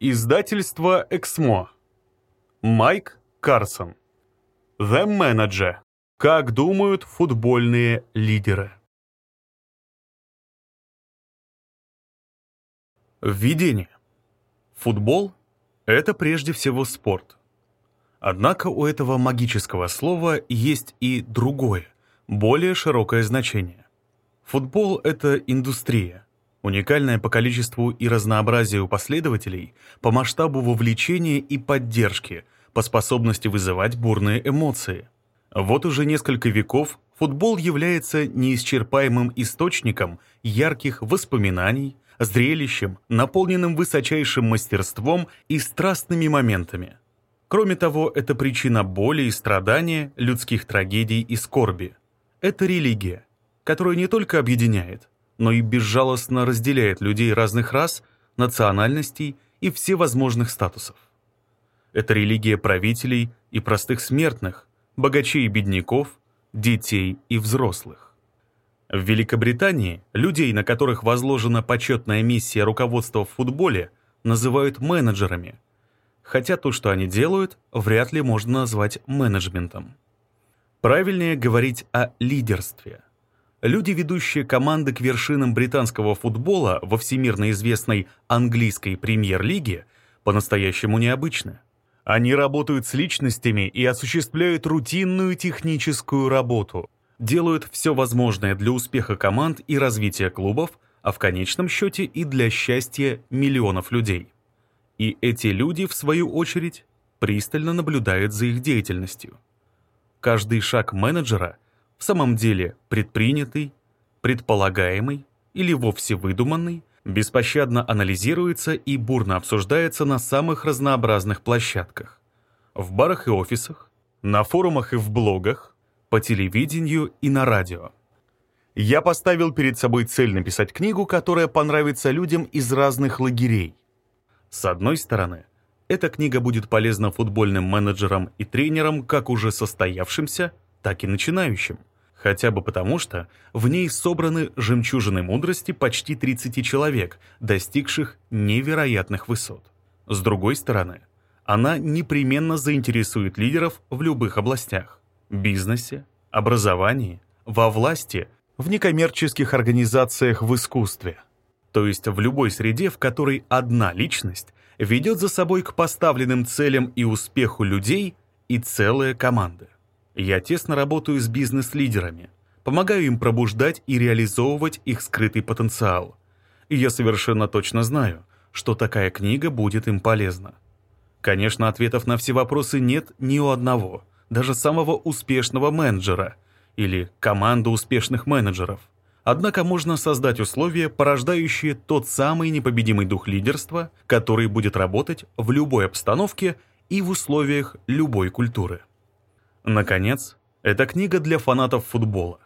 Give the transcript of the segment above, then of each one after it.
Издательство «Эксмо». Майк Карсон. The Manager. Как думают футбольные лидеры. Введение. Футбол — это прежде всего спорт. Однако у этого магического слова есть и другое, более широкое значение. Футбол — это индустрия, уникальная по количеству и разнообразию последователей, по масштабу вовлечения и поддержки, по способности вызывать бурные эмоции. Вот уже несколько веков футбол является неисчерпаемым источником ярких воспоминаний, зрелищем, наполненным высочайшим мастерством и страстными моментами. Кроме того, это причина боли и страдания, людских трагедий и скорби. Это религия, которая не только объединяет, но и безжалостно разделяет людей разных рас, национальностей и всевозможных статусов. Это религия правителей и простых смертных, богачей и бедняков, детей и взрослых. В Великобритании людей, на которых возложена почетная миссия руководства в футболе, называют менеджерами, хотя то, что они делают, вряд ли можно назвать менеджментом. Правильнее говорить о лидерстве. Люди, ведущие команды к вершинам британского футбола во всемирно известной английской премьер-лиге, по-настоящему необычны. Они работают с личностями и осуществляют рутинную техническую работу – делают все возможное для успеха команд и развития клубов, а в конечном счете и для счастья миллионов людей. И эти люди, в свою очередь, пристально наблюдают за их деятельностью. Каждый шаг менеджера в самом деле предпринятый, предполагаемый или вовсе выдуманный, беспощадно анализируется и бурно обсуждается на самых разнообразных площадках. В барах и офисах, на форумах и в блогах, по телевидению и на радио. Я поставил перед собой цель написать книгу, которая понравится людям из разных лагерей. С одной стороны, эта книга будет полезна футбольным менеджерам и тренерам как уже состоявшимся, так и начинающим. Хотя бы потому, что в ней собраны жемчужины мудрости почти 30 человек, достигших невероятных высот. С другой стороны, она непременно заинтересует лидеров в любых областях бизнесе, образовании, во власти, в некоммерческих организациях в искусстве. То есть в любой среде, в которой одна личность ведет за собой к поставленным целям и успеху людей и целые команды. Я тесно работаю с бизнес-лидерами, помогаю им пробуждать и реализовывать их скрытый потенциал. И я совершенно точно знаю, что такая книга будет им полезна. Конечно, ответов на все вопросы нет ни у одного – даже самого успешного менеджера или команду успешных менеджеров. Однако можно создать условия, порождающие тот самый непобедимый дух лидерства, который будет работать в любой обстановке и в условиях любой культуры. Наконец, это книга для фанатов футбола,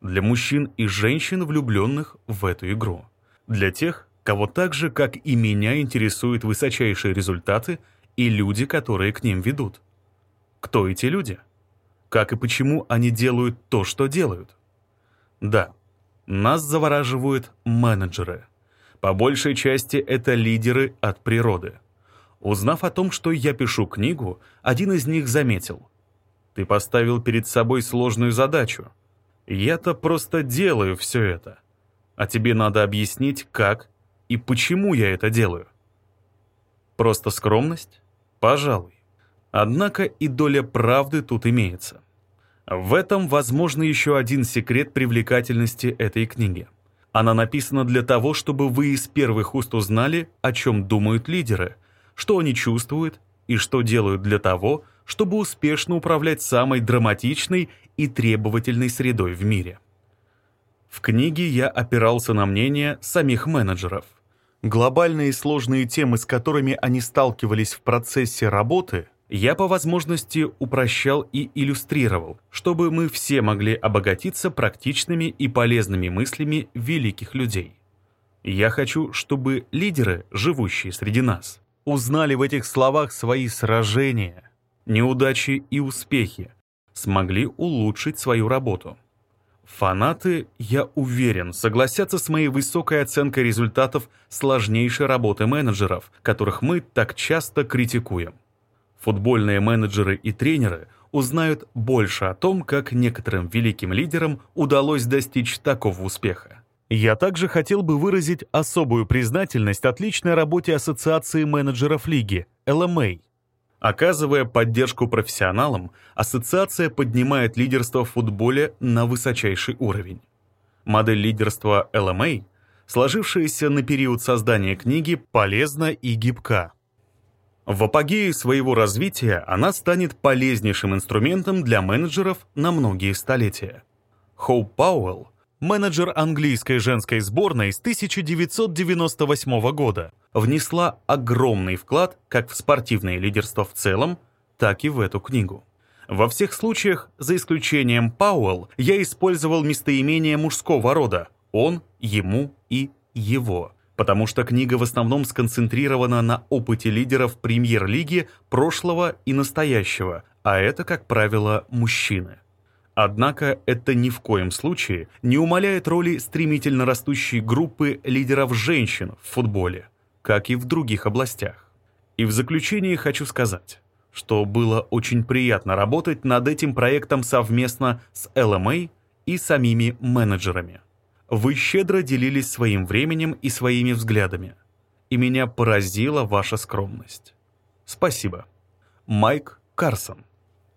для мужчин и женщин, влюбленных в эту игру, для тех, кого так же, как и меня, интересуют высочайшие результаты и люди, которые к ним ведут. Кто эти люди? Как и почему они делают то, что делают? Да, нас завораживают менеджеры. По большей части это лидеры от природы. Узнав о том, что я пишу книгу, один из них заметил. Ты поставил перед собой сложную задачу. Я-то просто делаю все это. А тебе надо объяснить, как и почему я это делаю. Просто скромность? Пожалуй. Однако и доля правды тут имеется. В этом, возможно, еще один секрет привлекательности этой книги. Она написана для того, чтобы вы из первых уст узнали, о чем думают лидеры, что они чувствуют и что делают для того, чтобы успешно управлять самой драматичной и требовательной средой в мире. В книге я опирался на мнение самих менеджеров. Глобальные сложные темы, с которыми они сталкивались в процессе работы – я по возможности упрощал и иллюстрировал, чтобы мы все могли обогатиться практичными и полезными мыслями великих людей. Я хочу, чтобы лидеры, живущие среди нас, узнали в этих словах свои сражения, неудачи и успехи, смогли улучшить свою работу. Фанаты, я уверен, согласятся с моей высокой оценкой результатов сложнейшей работы менеджеров, которых мы так часто критикуем. Футбольные менеджеры и тренеры узнают больше о том, как некоторым великим лидерам удалось достичь такого успеха. Я также хотел бы выразить особую признательность отличной работе Ассоциации менеджеров лиги, LMA. Оказывая поддержку профессионалам, ассоциация поднимает лидерство в футболе на высочайший уровень. Модель лидерства LMA, сложившаяся на период создания книги, полезна и гибка. В апогее своего развития она станет полезнейшим инструментом для менеджеров на многие столетия. Хоуп Пауэлл, менеджер английской женской сборной с 1998 года, внесла огромный вклад как в спортивное лидерство в целом, так и в эту книгу. Во всех случаях, за исключением Пауэлл, я использовал местоимение мужского рода «он», «ему» и «его», потому что книга в основном сконцентрирована на опыте лидеров премьер-лиги прошлого и настоящего, а это, как правило, мужчины. Однако это ни в коем случае не умаляет роли стремительно растущей группы лидеров женщин в футболе, как и в других областях. И в заключение хочу сказать, что было очень приятно работать над этим проектом совместно с LMA и самими менеджерами. Вы щедро делились своим временем и своими взглядами. И меня поразила ваша скромность. Спасибо. Майк Карсон